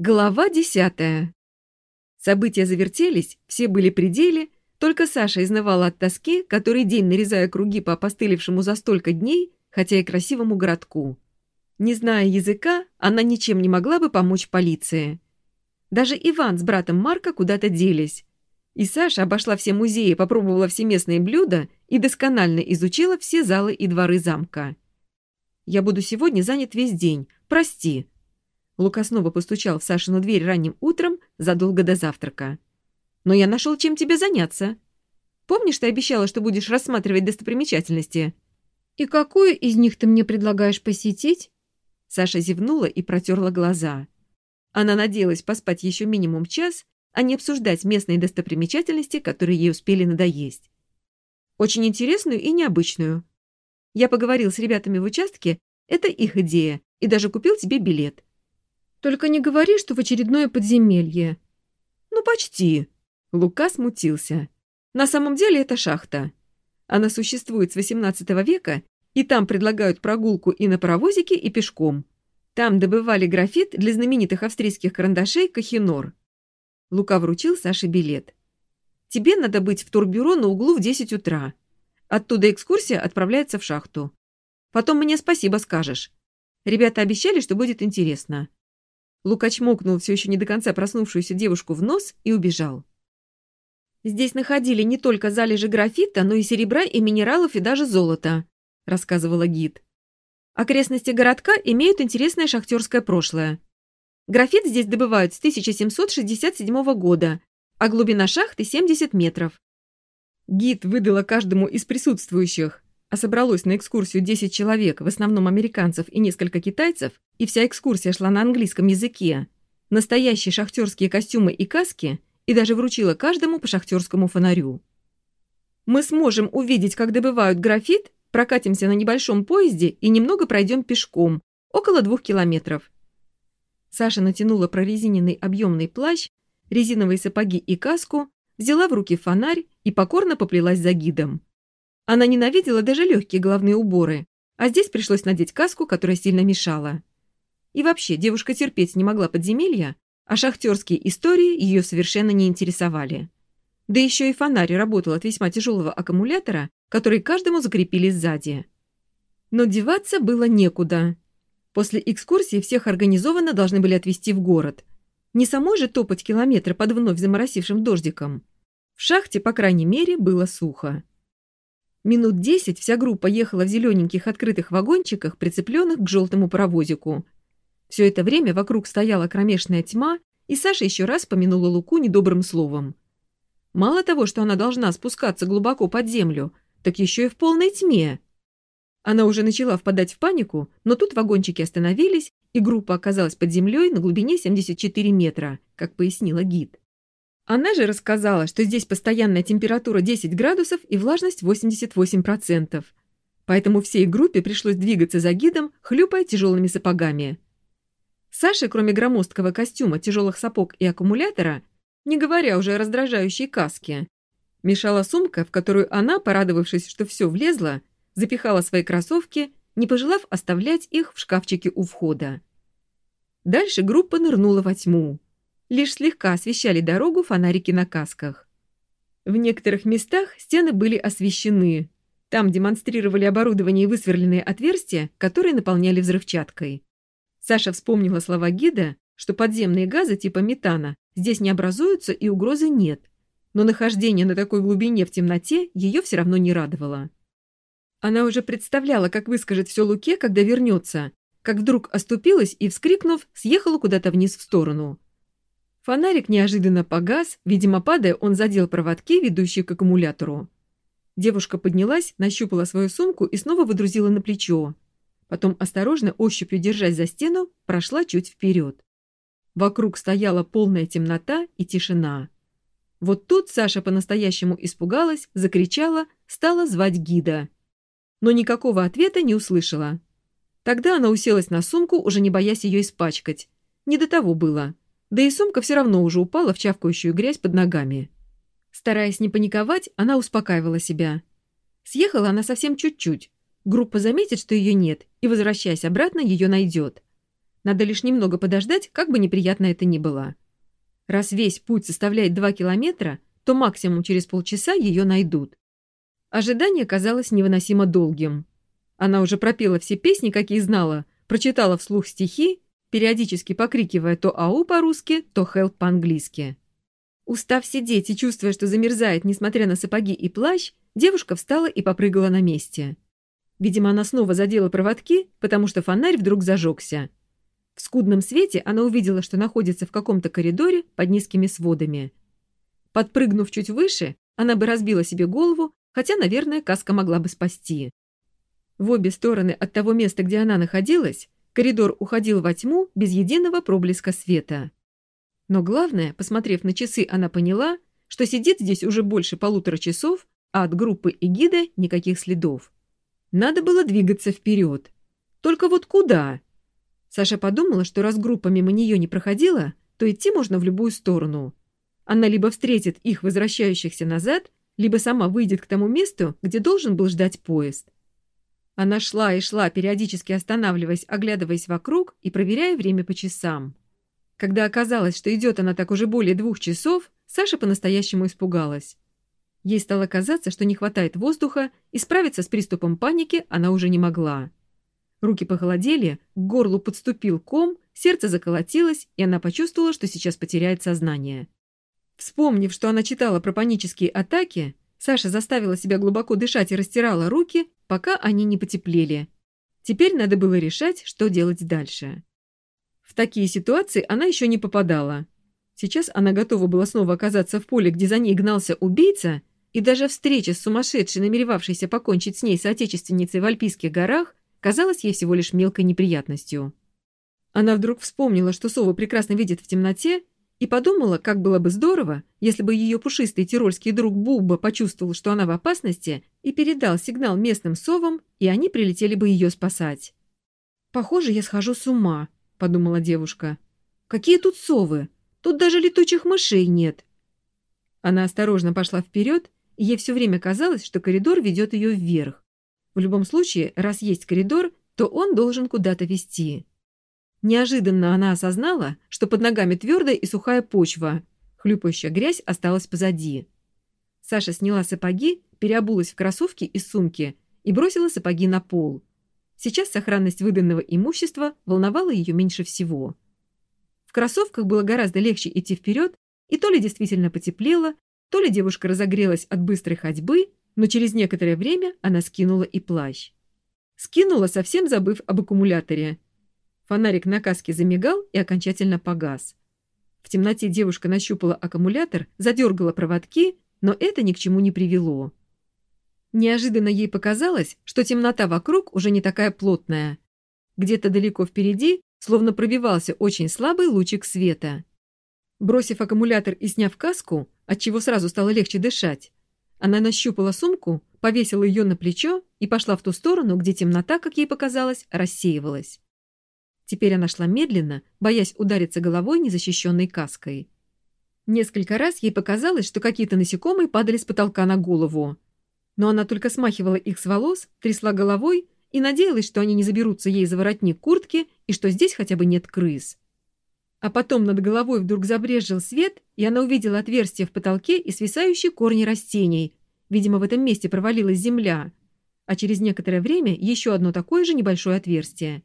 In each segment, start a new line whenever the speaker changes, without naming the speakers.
Глава десятая. События завертелись, все были при деле, только Саша изнывала от тоски, который день нарезая круги по опостылевшему за столько дней, хотя и красивому городку. Не зная языка, она ничем не могла бы помочь полиции. Даже Иван с братом Марка куда-то делись. И Саша обошла все музеи, попробовала все местные блюда и досконально изучила все залы и дворы замка. «Я буду сегодня занят весь день. Прости», Лука снова постучал в Сашину дверь ранним утром, задолго до завтрака. «Но я нашел, чем тебе заняться. Помнишь, ты обещала, что будешь рассматривать достопримечательности?»
«И какую из них ты мне предлагаешь посетить?»
Саша зевнула и протерла глаза. Она надеялась поспать еще минимум час, а не обсуждать местные достопримечательности, которые ей успели надоесть. Очень интересную и необычную. Я поговорил с ребятами в участке, это их идея, и даже купил тебе билет.
Только не говори, что в очередное подземелье.
Ну, почти. Лука смутился. На самом деле это шахта. Она существует с XVIII века, и там предлагают прогулку и на паровозике, и пешком. Там добывали графит для знаменитых австрийских карандашей Кахинор. Лука вручил Саше билет. «Тебе надо быть в турбюро на углу в 10 утра. Оттуда экскурсия отправляется в шахту. Потом мне спасибо скажешь. Ребята обещали, что будет интересно. Лука чмокнул все еще не до конца проснувшуюся девушку в нос и убежал. «Здесь находили не только залежи графита, но и серебра, и минералов, и даже золота», — рассказывала гид. «Окрестности городка имеют интересное шахтерское прошлое. Графит здесь добывают с 1767 года, а глубина шахты 70 метров. Гид выдала каждому из присутствующих а собралось на экскурсию 10 человек, в основном американцев и несколько китайцев, и вся экскурсия шла на английском языке, настоящие шахтерские костюмы и каски, и даже вручила каждому по шахтерскому фонарю. Мы сможем увидеть, как добывают графит, прокатимся на небольшом поезде и немного пройдем пешком, около двух километров. Саша натянула прорезиненный объемный плащ, резиновые сапоги и каску, взяла в руки фонарь и покорно поплелась за гидом. Она ненавидела даже легкие головные уборы, а здесь пришлось надеть каску, которая сильно мешала. И вообще, девушка терпеть не могла подземелья, а шахтерские истории ее совершенно не интересовали. Да еще и фонарь работал от весьма тяжелого аккумулятора, который каждому закрепили сзади. Но деваться было некуда. После экскурсии всех организованно должны были отвезти в город. Не самой же топать километры под вновь заморосившим дождиком. В шахте, по крайней мере, было сухо. Минут десять вся группа ехала в зелененьких открытых вагончиках, прицепленных к желтому паровозику. Все это время вокруг стояла кромешная тьма, и Саша еще раз помянула Луку недобрым словом. Мало того, что она должна спускаться глубоко под землю, так еще и в полной тьме. Она уже начала впадать в панику, но тут вагончики остановились, и группа оказалась под землей на глубине 74 метра, как пояснила гид. Она же рассказала, что здесь постоянная температура 10 градусов и влажность 88%. Поэтому всей группе пришлось двигаться за гидом, хлюпая тяжелыми сапогами. Саше, кроме громоздкого костюма, тяжелых сапог и аккумулятора, не говоря уже о раздражающей каске, мешала сумка, в которую она, порадовавшись, что все влезло, запихала свои кроссовки, не пожелав оставлять их в шкафчике у входа. Дальше группа нырнула во тьму лишь слегка освещали дорогу фонарики на касках. В некоторых местах стены были освещены. Там демонстрировали оборудование и высверленные отверстия, которые наполняли взрывчаткой. Саша вспомнила слова гида, что подземные газы типа метана здесь не образуются и угрозы нет. Но нахождение на такой глубине в темноте ее все равно не радовало. Она уже представляла, как выскажет все Луке, когда вернется, как вдруг оступилась и, вскрикнув, съехала куда-то вниз в сторону. Фонарик неожиданно погас, видимо, падая, он задел проводки, ведущие к аккумулятору. Девушка поднялась, нащупала свою сумку и снова выдрузила на плечо. Потом, осторожно, ощупью держась за стену, прошла чуть вперед. Вокруг стояла полная темнота и тишина. Вот тут Саша по-настоящему испугалась, закричала, стала звать гида. Но никакого ответа не услышала. Тогда она уселась на сумку, уже не боясь ее испачкать. Не до того было. Да и сумка все равно уже упала в чавкающую грязь под ногами. Стараясь не паниковать, она успокаивала себя. Съехала она совсем чуть-чуть. Группа заметит, что ее нет, и, возвращаясь обратно, ее найдет. Надо лишь немного подождать, как бы неприятно это ни было. Раз весь путь составляет два километра, то максимум через полчаса ее найдут. Ожидание казалось невыносимо долгим. Она уже пропела все песни, какие знала, прочитала вслух стихи, периодически покрикивая то «ау» по-русски, то «хелп» по-английски. Устав сидеть и чувствуя, что замерзает, несмотря на сапоги и плащ, девушка встала и попрыгала на месте. Видимо, она снова задела проводки, потому что фонарь вдруг зажегся. В скудном свете она увидела, что находится в каком-то коридоре под низкими сводами. Подпрыгнув чуть выше, она бы разбила себе голову, хотя, наверное, каска могла бы спасти. В обе стороны от того места, где она находилась, коридор уходил во тьму без единого проблеска света. Но главное, посмотрев на часы, она поняла, что сидит здесь уже больше полутора часов, а от группы и гида никаких следов. Надо было двигаться вперед. Только вот куда? Саша подумала, что раз группа мимо нее не проходила, то идти можно в любую сторону. Она либо встретит их возвращающихся назад, либо сама выйдет к тому месту, где должен был ждать поезд. Она шла и шла, периодически останавливаясь, оглядываясь вокруг и проверяя время по часам. Когда оказалось, что идет она так уже более двух часов, Саша по-настоящему испугалась. Ей стало казаться, что не хватает воздуха, и справиться с приступом паники она уже не могла. Руки похолодели, к горлу подступил ком, сердце заколотилось, и она почувствовала, что сейчас потеряет сознание. Вспомнив, что она читала про панические атаки, Саша заставила себя глубоко дышать и растирала руки, пока они не потеплели. Теперь надо было решать, что делать дальше. В такие ситуации она еще не попадала. Сейчас она готова была снова оказаться в поле, где за ней гнался убийца, и даже встреча с сумасшедшей, намеревавшейся покончить с ней соотечественницей в Альпийских горах, казалась ей всего лишь мелкой неприятностью. Она вдруг вспомнила, что сова прекрасно видит в темноте, и подумала, как было бы здорово, если бы ее пушистый тирольский друг Бубба почувствовал, что она в опасности, и передал сигнал местным совам, и они прилетели бы ее спасать. «Похоже, я схожу с ума», — подумала девушка. «Какие тут совы? Тут даже летучих мышей нет». Она осторожно пошла вперед, и ей все время казалось, что коридор ведет ее вверх. В любом случае, раз есть коридор, то он должен куда-то вести. Неожиданно она осознала, что под ногами твердая и сухая почва. Хлюпающая грязь осталась позади. Саша сняла сапоги, переобулась в кроссовки и сумки и бросила сапоги на пол. Сейчас сохранность выданного имущества волновала ее меньше всего. В кроссовках было гораздо легче идти вперед, и то ли действительно потеплело, то ли девушка разогрелась от быстрой ходьбы, но через некоторое время она скинула и плащ. Скинула, совсем забыв об аккумуляторе. Фонарик на каске замигал и окончательно погас. В темноте девушка нащупала аккумулятор, задергала проводки, но это ни к чему не привело. Неожиданно ей показалось, что темнота вокруг уже не такая плотная. Где-то далеко впереди словно пробивался очень слабый лучик света. Бросив аккумулятор и сняв каску, отчего сразу стало легче дышать, она нащупала сумку, повесила ее на плечо и пошла в ту сторону, где темнота, как ей показалось, рассеивалась. Теперь она шла медленно, боясь удариться головой незащищенной каской. Несколько раз ей показалось, что какие-то насекомые падали с потолка на голову. Но она только смахивала их с волос, трясла головой и надеялась, что они не заберутся ей за воротник куртки и что здесь хотя бы нет крыс. А потом над головой вдруг забрежил свет, и она увидела отверстие в потолке и свисающие корни растений. Видимо, в этом месте провалилась земля. А через некоторое время еще одно такое же небольшое отверстие.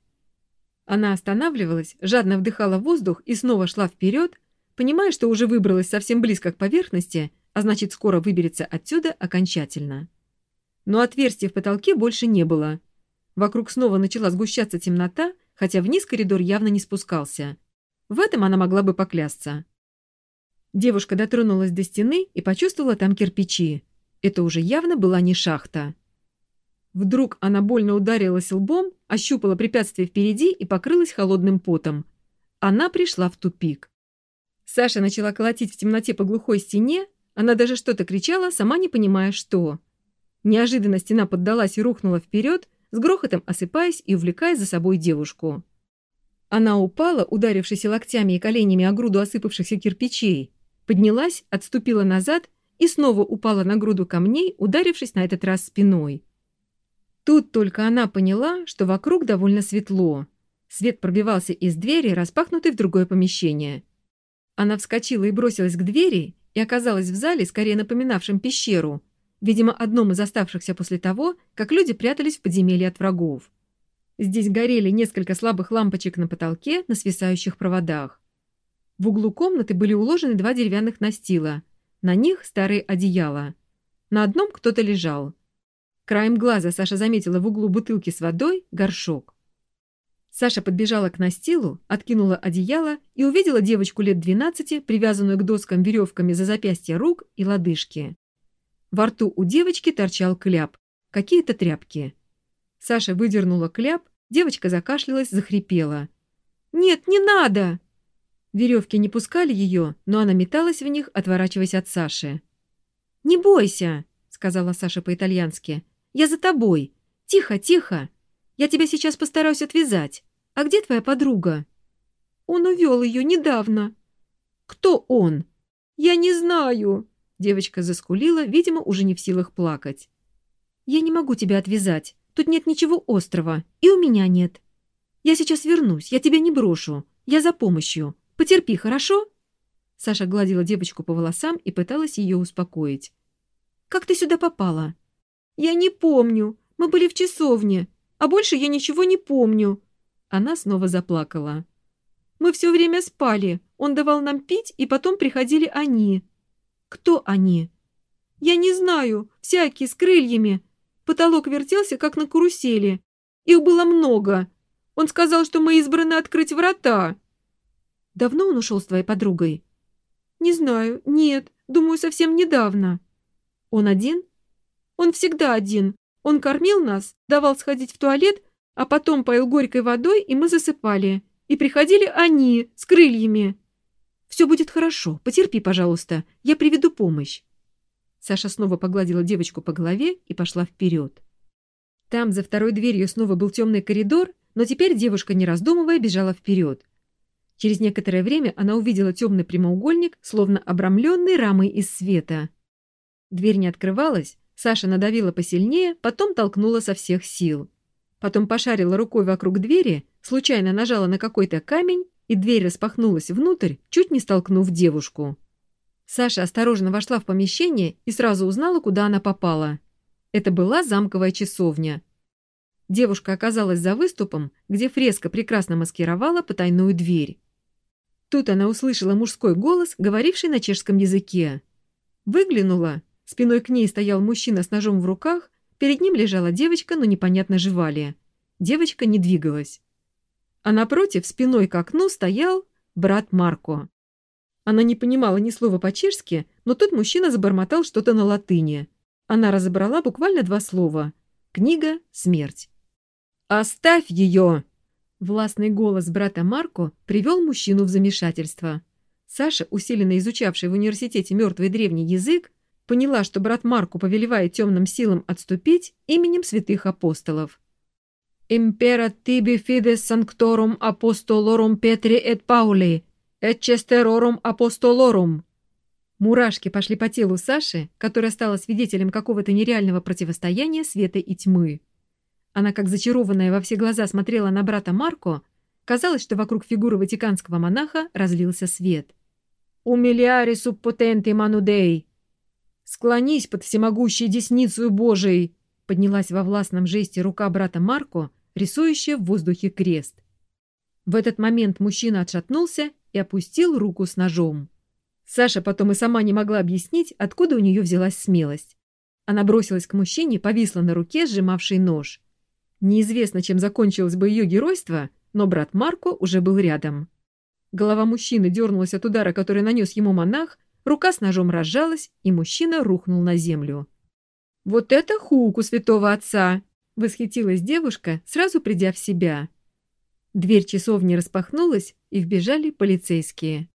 Она останавливалась, жадно вдыхала воздух и снова шла вперед, понимая, что уже выбралась совсем близко к поверхности, а значит, скоро выберется отсюда окончательно. Но отверстия в потолке больше не было. Вокруг снова начала сгущаться темнота, хотя вниз коридор явно не спускался. В этом она могла бы поклясться. Девушка дотронулась до стены и почувствовала там кирпичи. Это уже явно была не шахта. Вдруг она больно ударилась лбом, ощупала препятствие впереди и покрылась холодным потом. Она пришла в тупик. Саша начала колотить в темноте по глухой стене, она даже что-то кричала, сама не понимая, что. Неожиданно стена поддалась и рухнула вперед, с грохотом осыпаясь и увлекая за собой девушку. Она упала, ударившись локтями и коленями о груду осыпавшихся кирпичей, поднялась, отступила назад и снова упала на груду камней, ударившись на этот раз спиной. Тут только она поняла, что вокруг довольно светло. Свет пробивался из двери, распахнутой в другое помещение. Она вскочила и бросилась к двери и оказалась в зале, скорее напоминавшем пещеру, видимо, одном из оставшихся после того, как люди прятались в подземелье от врагов. Здесь горели несколько слабых лампочек на потолке на свисающих проводах. В углу комнаты были уложены два деревянных настила. На них старые одеяла. На одном кто-то лежал. Краем глаза Саша заметила в углу бутылки с водой горшок. Саша подбежала к настилу, откинула одеяло и увидела девочку лет 12, привязанную к доскам веревками за запястья рук и лодыжки. Во рту у девочки торчал кляп, какие-то тряпки. Саша выдернула кляп, девочка закашлялась, захрипела. «Нет, не надо!» Веревки не пускали ее, но она металась в них, отворачиваясь от Саши. «Не бойся!» — сказала Саша по-итальянски. Я за тобой. Тихо, тихо. Я тебя сейчас постараюсь отвязать. А где твоя подруга?» «Он увел ее недавно». «Кто он?» «Я не знаю». Девочка заскулила, видимо, уже не в силах плакать. «Я не могу тебя отвязать. Тут нет ничего острого. И у меня нет. Я сейчас вернусь. Я тебя не брошу. Я за помощью. Потерпи, хорошо?» Саша гладила девочку по волосам и пыталась ее успокоить. «Как ты сюда попала?» «Я не помню. Мы были в часовне. А больше я ничего не помню». Она снова заплакала. «Мы все время спали. Он давал нам пить, и потом приходили они». «Кто они?» «Я не знаю. Всякие, с крыльями. Потолок вертелся, как на карусели. Их было много. Он сказал, что мы избраны открыть врата». «Давно он ушел с твоей подругой?» «Не знаю. Нет. Думаю, совсем недавно». «Он один?» Он всегда один. Он кормил нас, давал сходить в туалет, а потом поил горькой водой, и мы засыпали. И приходили они с крыльями. «Все будет хорошо. Потерпи, пожалуйста. Я приведу помощь». Саша снова погладила девочку по голове и пошла вперед. Там, за второй дверью, снова был темный коридор, но теперь девушка, не раздумывая, бежала вперед. Через некоторое время она увидела темный прямоугольник, словно обрамленный рамой из света. Дверь не открывалась, Саша надавила посильнее, потом толкнула со всех сил. Потом пошарила рукой вокруг двери, случайно нажала на какой-то камень, и дверь распахнулась внутрь, чуть не столкнув девушку. Саша осторожно вошла в помещение и сразу узнала, куда она попала. Это была замковая часовня. Девушка оказалась за выступом, где фреска прекрасно маскировала потайную дверь. Тут она услышала мужской голос, говоривший на чешском языке. Выглянула Спиной к ней стоял мужчина с ножом в руках, перед ним лежала девочка, но непонятно жива ли. Девочка не двигалась. А напротив, спиной к окну, стоял брат Марко. Она не понимала ни слова по-чешски, но тут мужчина забормотал что-то на латыни. Она разобрала буквально два слова. Книга «Смерть». «Оставь ее!» Властный голос брата Марко привел мужчину в замешательство. Саша, усиленно изучавший в университете мертвый древний язык, поняла, что брат Марку повелевает темным силам отступить именем святых апостолов. «Impera tibi fides sanctorum apostolorum Petri et Pauli, et chesterorum apostolorum». Мурашки пошли по телу Саши, которая стала свидетелем какого-то нереального противостояния света и тьмы. Она, как зачарованная во все глаза, смотрела на брата Марко. Казалось, что вокруг фигуры ватиканского монаха разлился свет. «Умилиари субпотенти манудей!» «Склонись под всемогущей десницу Божией!» поднялась во властном жесте рука брата Марко, рисующая в воздухе крест. В этот момент мужчина отшатнулся и опустил руку с ножом. Саша потом и сама не могла объяснить, откуда у нее взялась смелость. Она бросилась к мужчине, повисла на руке, сжимавшей нож. Неизвестно, чем закончилось бы ее геройство, но брат Марко уже был рядом. Голова мужчины дернулась от удара, который нанес ему монах, Рука с ножом разжалась, и мужчина рухнул на землю. «Вот это хук у святого отца!» — восхитилась девушка, сразу придя в себя. Дверь часовни распахнулась, и вбежали полицейские.